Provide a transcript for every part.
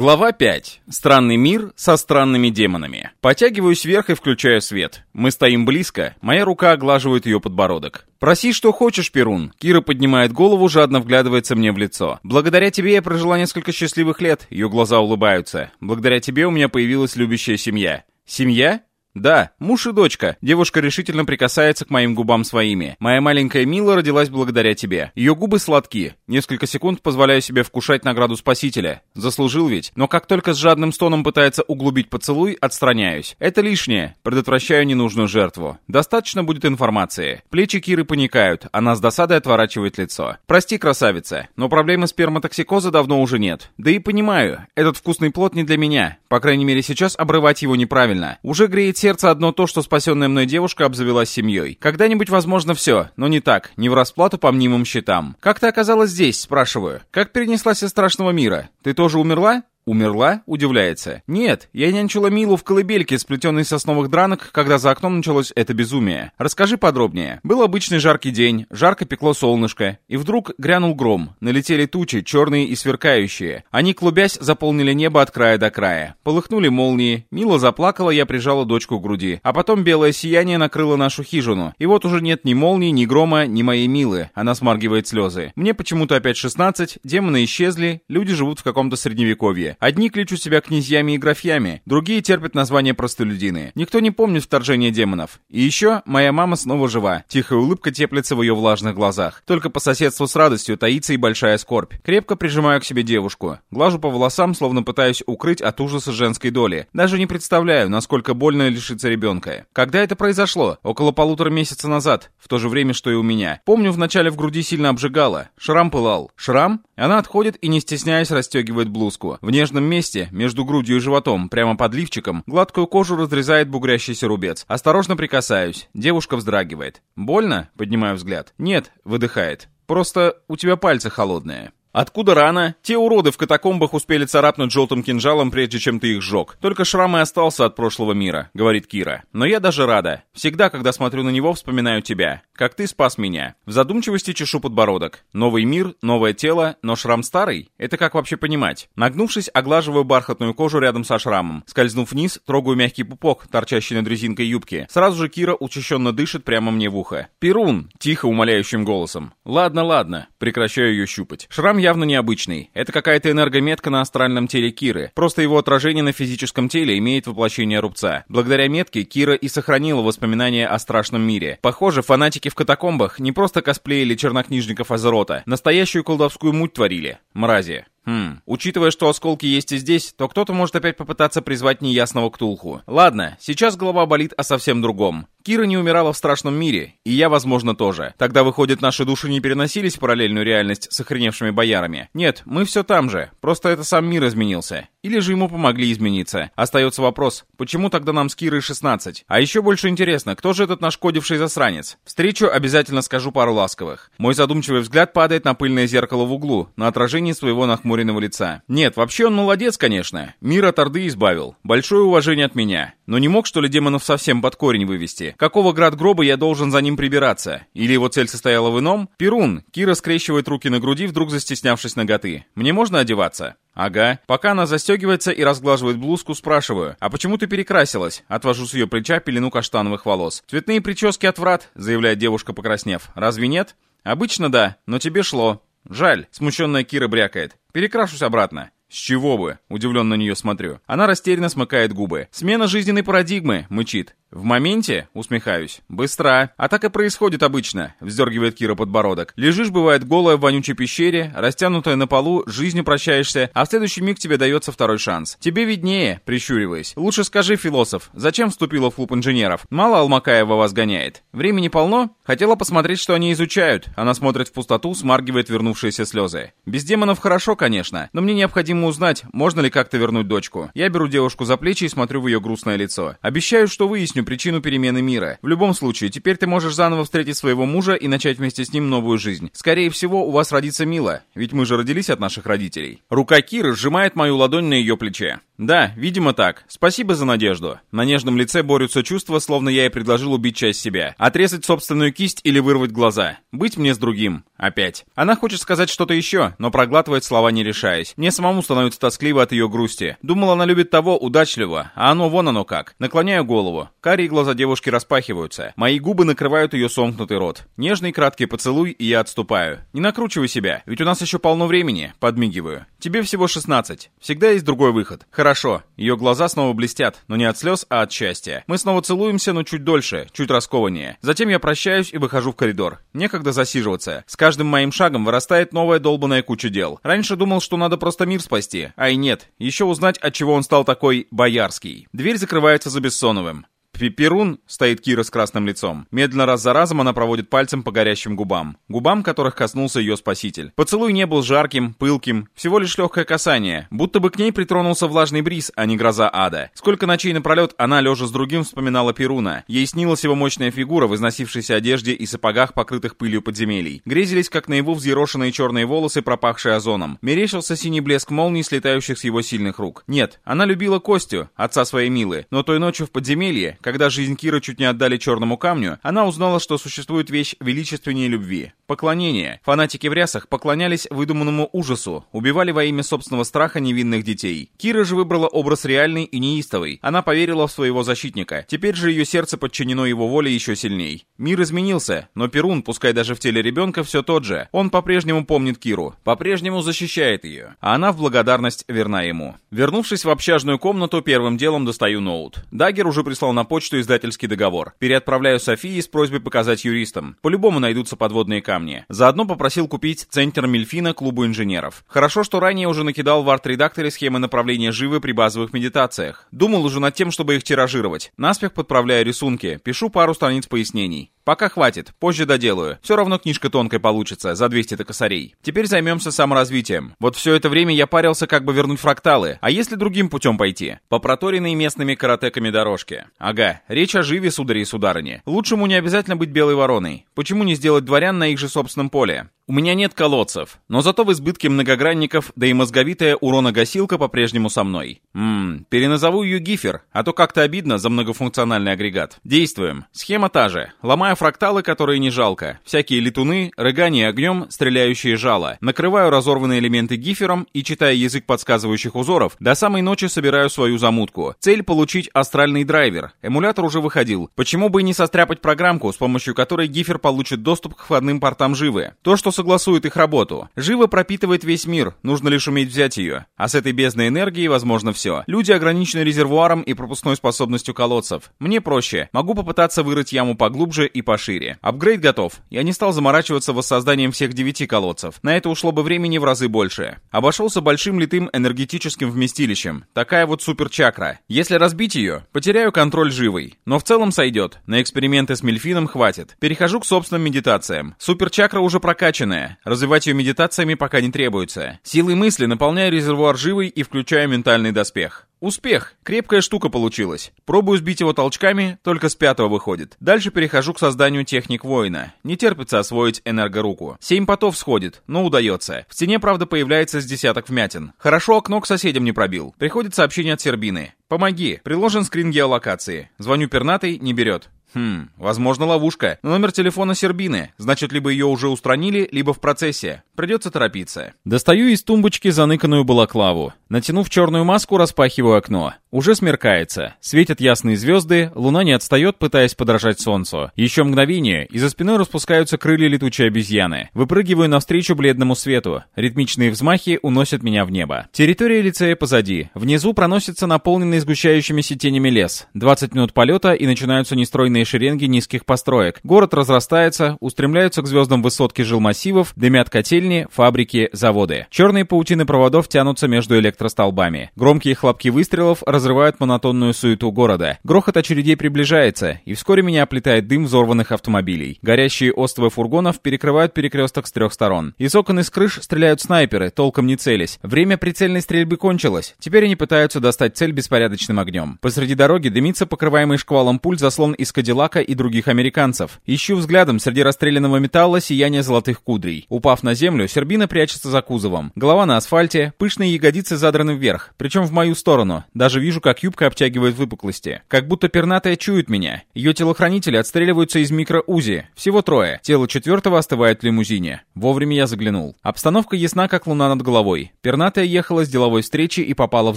Глава 5. Странный мир со странными демонами. Потягиваюсь вверх и включаю свет. Мы стоим близко, моя рука оглаживает ее подбородок. «Проси, что хочешь, Перун». Кира поднимает голову, жадно вглядывается мне в лицо. «Благодаря тебе я прожила несколько счастливых лет». Ее глаза улыбаются. «Благодаря тебе у меня появилась любящая семья». «Семья?» «Да, муж и дочка». Девушка решительно прикасается к моим губам своими. «Моя маленькая Мила родилась благодаря тебе. Ее губы сладки. Несколько секунд позволяю себе вкушать награду спасителя. Заслужил ведь. Но как только с жадным стоном пытается углубить поцелуй, отстраняюсь. Это лишнее. Предотвращаю ненужную жертву. Достаточно будет информации. Плечи Киры паникают. Она с досадой отворачивает лицо. «Прости, красавица, но проблемы сперматоксикоза давно уже нет. Да и понимаю, этот вкусный плод не для меня. По крайней мере, сейчас обрывать его неправильно. Уже греет сердце одно то, что спасенная мной девушка обзавелась семьей. Когда-нибудь возможно все, но не так, не в расплату по мнимым счетам. Как ты оказалась здесь, спрашиваю? Как перенеслась из страшного мира? Ты тоже умерла? «Умерла?» — удивляется. «Нет, я нянчила Милу в колыбельке, сплетенной сосновых дранок, когда за окном началось это безумие. Расскажи подробнее. Был обычный жаркий день, жарко пекло солнышко, и вдруг грянул гром. Налетели тучи, черные и сверкающие. Они, клубясь, заполнили небо от края до края. Полыхнули молнии. Мила заплакала, я прижала дочку к груди. А потом белое сияние накрыло нашу хижину. И вот уже нет ни молнии, ни грома, ни моей Милы. Она смаргивает слезы. Мне почему-то опять 16, демоны исчезли, люди живут в каком-то средневековье. Одни кличут себя князьями и графьями, другие терпят название простолюдины. Никто не помнит вторжение демонов. И еще моя мама снова жива. Тихая улыбка теплится в ее влажных глазах. Только по соседству с радостью таится и большая скорбь. Крепко прижимаю к себе девушку. Глажу по волосам, словно пытаюсь укрыть от ужаса женской доли. Даже не представляю, насколько больно лишиться ребенка. Когда это произошло? Около полутора месяца назад. В то же время, что и у меня. Помню, вначале в груди сильно обжигало. Шрам пылал. Шрам? Она отходит и, не стесняясь, расстегивает блузку. В нежном месте, между грудью и животом, прямо под лифчиком, гладкую кожу разрезает бугрящийся рубец. Осторожно прикасаюсь. Девушка вздрагивает. «Больно?» — поднимаю взгляд. «Нет», — выдыхает. «Просто у тебя пальцы холодные». Откуда рана? Те уроды в катакомбах успели царапнуть желтым кинжалом, прежде чем ты их сжег. Только шрам и остался от прошлого мира, говорит Кира. Но я даже рада. Всегда, когда смотрю на него, вспоминаю тебя. Как ты спас меня. В задумчивости чешу подбородок. Новый мир, новое тело, но шрам старый? Это как вообще понимать? Нагнувшись, оглаживаю бархатную кожу рядом со шрамом. Скользнув вниз, трогаю мягкий пупок, торчащий над резинкой юбки. Сразу же Кира учащенно дышит прямо мне в ухо. «Перун!» — тихо умоляющим голосом. «Ладно, ладно». Прекращаю ее щупать. Шрам явно необычный. Это какая-то энергометка на астральном теле Киры. Просто его отражение на физическом теле имеет воплощение рубца. Благодаря метке Кира и сохранила воспоминания о страшном мире. Похоже, фанатики в катакомбах не просто косплеили чернокнижников Азерота, настоящую колдовскую муть творили. Мрази. Хм, учитывая, что осколки есть и здесь, то кто-то может опять попытаться призвать неясного Ктулху. Ладно, сейчас голова болит о совсем другом. Кира не умирала в страшном мире, и я, возможно, тоже. Тогда, выходит, наши души не переносились в параллельную реальность с охреневшими боярами. Нет, мы все там же, просто это сам мир изменился. Или же ему помогли измениться. Остается вопрос, почему тогда нам с Кирой 16? А еще больше интересно, кто же этот нашкодивший засранец? Встречу обязательно скажу пару ласковых. Мой задумчивый взгляд падает на пыльное зеркало в углу, на отражении своего нахмуренного лица. Нет, вообще он молодец, конечно. Мир от Орды избавил. Большое уважение от меня. Но не мог, что ли, демонов совсем под корень вывести? Какого град гроба я должен за ним прибираться? Или его цель состояла в ином? Перун. Кира скрещивает руки на груди, вдруг застеснявшись ноготы. Мне можно одеваться? «Ага». Пока она застегивается и разглаживает блузку, спрашиваю, «А почему ты перекрасилась?» Отвожу с ее плеча пелену каштановых волос. «Цветные прически отврат», — заявляет девушка, покраснев. «Разве нет?» «Обычно да, но тебе шло». «Жаль», — смущенная Кира брякает. «Перекрашусь обратно». «С чего бы?» — удивленно на нее смотрю. Она растерянно смыкает губы. «Смена жизненной парадигмы», — мычит. «В моменте?» — усмехаюсь. «Быстро. А так и происходит обычно», — вздергивает Кира подбородок. «Лежишь, бывает, голая в вонючей пещере, растянутая на полу, жизнью прощаешься, а в следующий миг тебе дается второй шанс. Тебе виднее», — прищуриваясь. «Лучше скажи, философ, зачем вступила в клуб инженеров? Мало Алмакаева вас гоняет. Времени полно? Хотела посмотреть, что они изучают». Она смотрит в пустоту, смаргивает вернувшиеся слезы. «Без демонов хорошо, конечно, но мне необходимо узнать, можно ли как-то вернуть дочку. Я беру девушку за плечи и смотрю в ее грустное лицо. Обещаю, что выясню, конечную причину перемены мира. В любом случае, теперь ты можешь заново встретить своего мужа и начать вместе с ним новую жизнь. Скорее всего, у вас родится Мила, ведь мы же родились от наших родителей. Рука Киры сжимает мою ладонь на ее плече. Да, видимо так. Спасибо за надежду. На нежном лице борются чувства, словно я ей предложил убить часть себя. Отрезать собственную кисть или вырвать глаза. Быть мне с другим. Опять. Она хочет сказать что-то еще, но проглатывает слова не решаясь. Мне самому становится тоскливо от ее грусти. Думал, она любит того удачливо, а оно вон оно как. Наклоняю голову. Карие глаза девушки распахиваются. Мои губы накрывают ее сомкнутый рот. Нежный краткий поцелуй, и я отступаю. Не накручивай себя, ведь у нас еще полно времени. Подмигиваю. Тебе всего 16. Всегда есть другой выход. Хорошо. Ее глаза снова блестят, но не от слез, а от счастья. Мы снова целуемся, но чуть дольше, чуть раскованнее. Затем я прощаюсь и выхожу в коридор. Некогда засиживаться. С каждым моим шагом вырастает новая долбанная куча дел. Раньше думал, что надо просто мир спасти. А и нет. Еще узнать, от чего он стал такой боярский. Дверь закрывается за Бессоновым. Перун, стоит Кира с красным лицом. Медленно раз за разом она проводит пальцем по горящим губам. Губам, которых коснулся ее спаситель. Поцелуй не был жарким, пылким, всего лишь легкое касание. Будто бы к ней притронулся влажный бриз, а не гроза ада. Сколько ночей напролет она, лежа с другим, вспоминала Перуна. Ей снилась его мощная фигура в износившейся одежде и сапогах, покрытых пылью подземелий. Грезились, как наяву взъерошенные черные волосы, пропахшие озоном. Мерещился синий блеск молний, слетающих с его сильных рук. Нет, она любила Костю, отца своей Милы, но той ночью в подземелье, когда жизнь Кира чуть не отдали черному камню, она узнала, что существует вещь величественнее любви. Поклонение. Фанатики в рясах поклонялись выдуманному ужасу, убивали во имя собственного страха невинных детей. Кира же выбрала образ реальный и неистовый. Она поверила в своего защитника. Теперь же ее сердце подчинено его воле еще сильней. Мир изменился, но Перун, пускай даже в теле ребенка, все тот же. Он по-прежнему помнит Киру, по-прежнему защищает ее, а она в благодарность верна ему. Вернувшись в общажную комнату, первым делом достаю ноут. Дагер уже прислал на почту почту издательский договор. Переотправляю Софии с просьбой показать юристам. По-любому найдутся подводные камни. Заодно попросил купить центр Мельфина клубу инженеров. Хорошо, что ранее уже накидал в арт-редакторе схемы направления живы при базовых медитациях. Думал уже над тем, чтобы их тиражировать. Наспех подправляю рисунки, пишу пару страниц пояснений. Пока хватит, позже доделаю. Все равно книжка тонкая получится, за 200-то косарей. Теперь займемся саморазвитием. Вот все это время я парился, как бы вернуть фракталы. А если другим путем пойти? По проторенной местными каратеками дорожке. Ага, речь о живе, судари и сударыни. Лучшему не обязательно быть белой вороной. Почему не сделать дворян на их же собственном поле? У меня нет колодцев, но зато в избытке многогранников, да и мозговитая уроногасилка по-прежнему со мной. Ммм, переназову ее гифер, а то как-то обидно за многофункциональный агрегат. Действуем. Схема та же. Ломаю фракталы, которые не жалко. Всякие летуны, рыгание огнем, стреляющие жало. Накрываю разорванные элементы гифером и, читая язык подсказывающих узоров, до самой ночи собираю свою замутку. Цель получить астральный драйвер. Эмулятор уже выходил. Почему бы и не состряпать программку, с помощью которой гифер получит доступ к входным портам живы? То, что согласует их работу. Живо пропитывает весь мир, нужно лишь уметь взять ее. А с этой бездной энергии возможно все. Люди ограничены резервуаром и пропускной способностью колодцев. Мне проще. Могу попытаться вырыть яму поглубже и пошире. Апгрейд готов. Я не стал заморачиваться воссозданием всех девяти колодцев. На это ушло бы времени в разы больше. Обошелся большим литым энергетическим вместилищем. Такая вот суперчакра. Если разбить ее, потеряю контроль живой. Но в целом сойдет. На эксперименты с мельфином хватит. Перехожу к собственным медитациям. Суперчакра уже прокачана ограниченная. Развивать ее медитациями пока не требуется. Силой мысли наполняю резервуар живой и включаю ментальный доспех. Успех! Крепкая штука получилась. Пробую сбить его толчками, только с пятого выходит. Дальше перехожу к созданию техник воина. Не терпится освоить энергоруку. Семь потов сходит, но удается. В стене, правда, появляется с десяток вмятин. Хорошо окно к соседям не пробил. Приходит сообщение от Сербины. «Помоги!» Приложен скрин геолокации. Звоню пернатой, не берет. Хм, возможно ловушка. Номер телефона Сербины. Значит, либо ее уже устранили, либо в процессе. Придется торопиться. Достаю из тумбочки заныканную балаклаву. Натянув черную маску, распахиваю окно. Уже смеркается. Светят ясные звезды, луна не отстает, пытаясь подражать солнцу. Еще мгновение, и за спиной распускаются крылья летучей обезьяны. Выпрыгиваю навстречу бледному свету. Ритмичные взмахи уносят меня в небо. Территория лицея позади. Внизу проносится наполненный сгущающимися тенями лес. 20 минут полета и начинаются нестройные шеренги низких построек. Город разрастается, устремляются к звездам высотки жилмассивов, дымят котельни, фабрики, заводы. Черные паутины проводов тянутся между электростолбами. Громкие хлопки выстрелов разрывают монотонную суету города. Грохот очередей приближается, и вскоре меня оплетает дым взорванных автомобилей. Горящие остовы фургонов перекрывают перекресток с трех сторон. Из окон и с крыш стреляют снайперы, толком не целясь. Время прицельной стрельбы кончилось. Теперь они пытаются достать цель беспорядочным огнем. Посреди дороги дымится покрываемый шквалом пуль заслон из Кадиллака и других американцев. Ищу взглядом среди расстрелянного металла сияние золотых кудрей. Упав на землю, Сербина прячется за кузовом. Голова на асфальте, пышные ягодицы за задраны вверх, причем в мою сторону. Даже вижу, как юбка обтягивает выпуклости. Как будто пернатая чует меня. Ее телохранители отстреливаются из микро-УЗИ. Всего трое. Тело четвертого остывает в лимузине. Вовремя я заглянул. Обстановка ясна, как луна над головой. Пернатая ехала с деловой встречи и попала в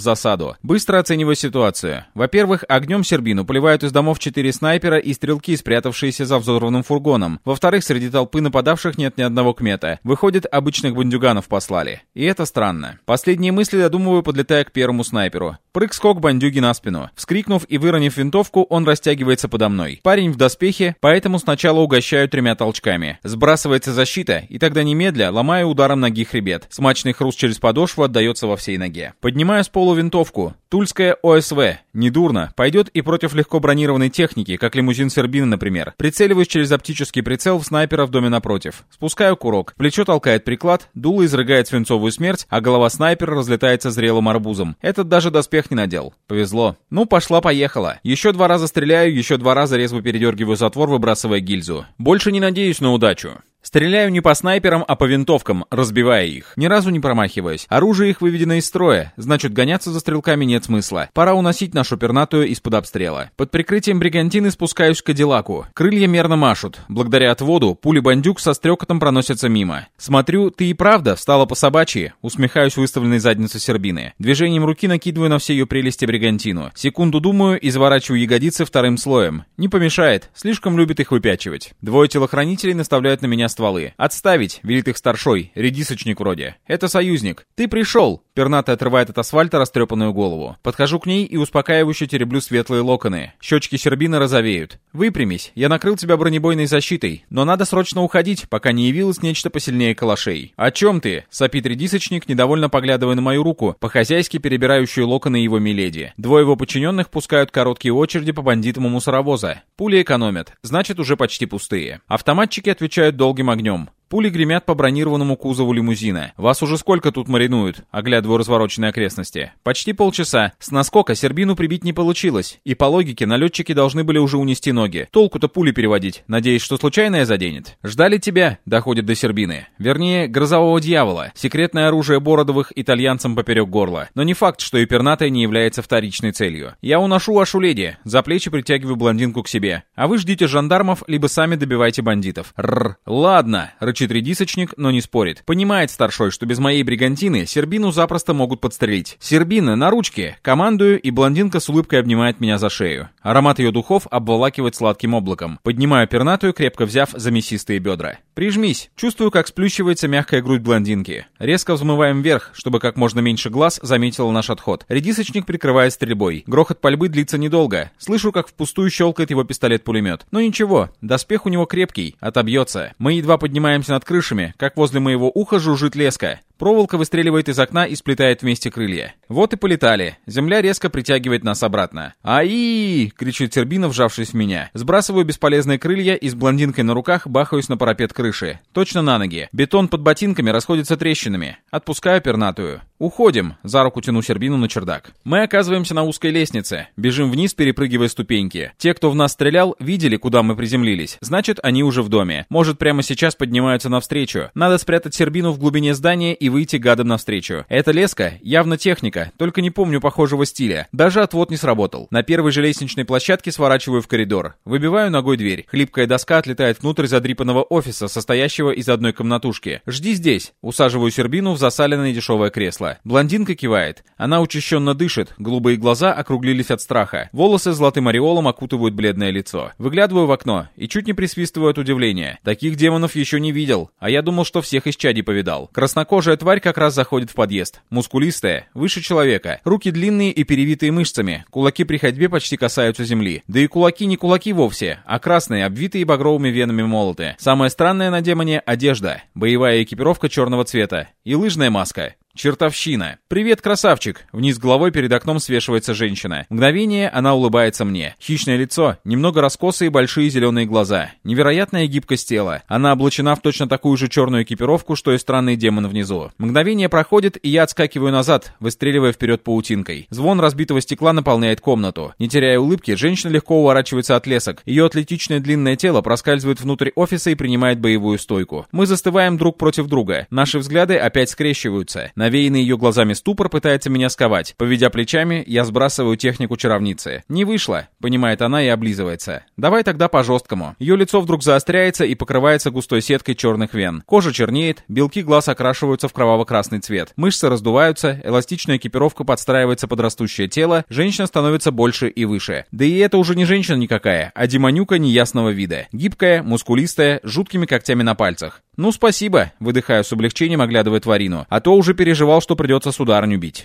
засаду. Быстро оцениваю ситуацию. Во-первых, огнем Сербину поливают из домов четыре снайпера и стрелки, спрятавшиеся за взорванным фургоном. Во-вторых, среди толпы нападавших нет ни одного кмета. Выходит, обычных бандюганов послали. И это странно. Последние мысли додумываю, подлетая к первому снайперу. Прыг-скок бандюги на спину. Вскрикнув и выронив винтовку, он растягивается подо мной. Парень в доспехе, поэтому сначала угощаю тремя толчками. Сбрасывается защита, и тогда немедля ломаю ударом ноги хребет. Смачный хруст через подошву отдается во всей ноге. Поднимаю с полу винтовку. Тульская ОСВ. Недурно. Пойдет и против легко бронированной техники, как лимузин Сербина, например. Прицеливаюсь через оптический прицел в снайпера в доме напротив. Спускаю курок. Плечо толкает приклад, дуло изрыгает свинцовую смерть, а голова снайпера разлетается зрелым арбузом. Этот даже доспех не надел. Повезло. Ну, пошла-поехала. Еще два раза стреляю, еще два раза резво передергиваю затвор, выбрасывая гильзу. Больше не надеюсь на удачу. Стреляю не по снайперам, а по винтовкам, разбивая их. Ни разу не промахиваясь. Оружие их выведено из строя, значит гоняться за стрелками нет смысла. Пора уносить нашу пернатую из-под обстрела. Под прикрытием бригантины спускаюсь к Кадиллаку. Крылья мерно машут. Благодаря отводу, пули бандюк со стрекотом проносятся мимо. Смотрю, ты и правда встала по собачьи. Усмехаюсь выставленной задницы Сербины. Движением руки накидываю на все ее прелести бригантину. Секунду думаю и заворачиваю ягодицы вторым слоем. Не помешает, слишком любит их выпячивать. Двое телохранителей наставляют на меня стволы. «Отставить!» — велит их старшой, редисочник вроде. «Это союзник. Ты пришел!» Пернатый отрывает от асфальта растрепанную голову. Подхожу к ней и успокаивающе тереблю светлые локоны. Щечки Щербина розовеют. «Выпрямись, я накрыл тебя бронебойной защитой, но надо срочно уходить, пока не явилось нечто посильнее калашей». «О чем ты?» — сопит редисочник, недовольно поглядывая на мою руку, по-хозяйски перебирающую локоны его миледи. Двое его подчиненных пускают короткие очереди по бандитам мусоровоза. Пули экономят, значит уже почти пустые. Автоматчики отвечают долгим огнем. Пули гремят по бронированному кузову лимузина. Вас уже сколько тут маринуют? Оглядываю развороченные окрестности. Почти полчаса. С наскока Сербину прибить не получилось. И по логике налетчики должны были уже унести ноги. Толку-то пули переводить. Надеюсь, что случайное заденет. Ждали тебя, доходит до Сербины. Вернее, грозового дьявола. Секретное оружие Бородовых итальянцам поперек горла. Но не факт, что и пернатая не является вторичной целью. Я уношу вашу леди. За плечи притягиваю блондинку к себе. А вы ждите жандармов, либо сами добивайте бандитов. Рр. Ладно, рычит редисочник, но не спорит. Понимает старшой, что без моей бригантины Сербину запросто могут подстрелить. Сербина на ручке. Командую, и блондинка с улыбкой обнимает меня за шею. Аромат ее духов обволакивает сладким облаком. Поднимаю пернатую, крепко взяв за мясистые бедра. Прижмись. Чувствую, как сплющивается мягкая грудь блондинки. Резко взмываем вверх, чтобы как можно меньше глаз заметил наш отход. Редисочник прикрывает стрельбой. Грохот пальбы длится недолго. Слышу, как впустую щелкает его пистолет-пулемет. Но ничего, доспех у него крепкий, отобьется. Мы едва поднимаемся над крышами, как возле моего уха жужжит леска. Проволока выстреливает из окна и сплетает вместе крылья. Вот и полетали. Земля резко притягивает нас обратно. «Ай!» — кричит Тербина, вжавшись в меня. Сбрасываю бесполезные крылья и с блондинкой на руках бахаюсь на парапет крыши. Точно на ноги. Бетон под ботинками расходится трещинами. Отпускаю пернатую. «Уходим!» — за руку тяну Сербину на чердак. Мы оказываемся на узкой лестнице. Бежим вниз, перепрыгивая ступеньки. Те, кто в нас стрелял, видели, куда мы приземлились. Значит, они уже в доме. Может, прямо сейчас поднимаются навстречу. Надо спрятать Сербину в глубине здания и выйти гадом навстречу. Эта леска явно техника, только не помню похожего стиля. Даже отвод не сработал. На первой же лестничной площадке сворачиваю в коридор. Выбиваю ногой дверь. Хлипкая доска отлетает внутрь задрипанного офиса, состоящего из одной комнатушки. «Жди здесь!» Усаживаю Сербину в засаленное дешевое кресло. Блондинка кивает. Она учащенно дышит, голубые глаза округлились от страха. Волосы золотым ореолом окутывают бледное лицо. Выглядываю в окно и чуть не присвистываю от удивления. Таких демонов еще не видел, а я думал, что всех из чади повидал. Краснокожая тварь как раз заходит в подъезд. Мускулистая, выше человека. Руки длинные и перевитые мышцами. Кулаки при ходьбе почти касаются земли. Да и кулаки не кулаки вовсе, а красные, обвитые багровыми венами молоты. Самое странное на демоне — одежда. Боевая экипировка черного цвета. И лыжная маска. Чертовщина. «Привет, красавчик!» Вниз головой перед окном свешивается женщина. Мгновение она улыбается мне. Хищное лицо, немного раскосые большие зеленые глаза. Невероятная гибкость тела. Она облачена в точно такую же черную экипировку, что и странный демон внизу. Мгновение проходит, и я отскакиваю назад, выстреливая вперед паутинкой. Звон разбитого стекла наполняет комнату. Не теряя улыбки, женщина легко уворачивается от лесок. Ее атлетичное длинное тело проскальзывает внутрь офиса и принимает боевую стойку. Мы застываем друг против друга. Наши взгляды опять скрещиваются. Навеянный ее глазами ступор пытается меня сковать. Поведя плечами, я сбрасываю технику чаровницы. Не вышло, понимает она и облизывается. Давай тогда по-жесткому. Ее лицо вдруг заостряется и покрывается густой сеткой черных вен. Кожа чернеет, белки глаз окрашиваются в кроваво-красный цвет. Мышцы раздуваются, эластичная экипировка подстраивается под растущее тело, женщина становится больше и выше. Да и это уже не женщина никакая, а демонюка неясного вида. Гибкая, мускулистая, жуткими когтями на пальцах. «Ну, спасибо», — выдыхаю с облегчением, оглядывая тварину. «А то уже переживал, что придется сударню бить».